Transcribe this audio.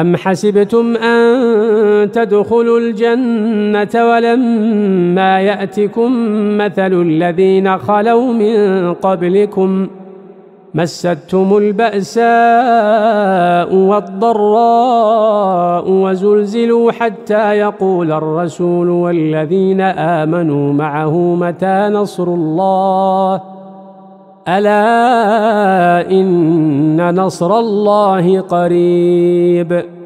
أم حسبتم أن تدخلوا الجنة ولما يأتكم مثل الذين خلوا من قبلكم مستهم البأساء والضراء وزلزلوا حتى يقول الرسول والذين آمنوا معه متى نصر الله ألا إن نصر الله قريب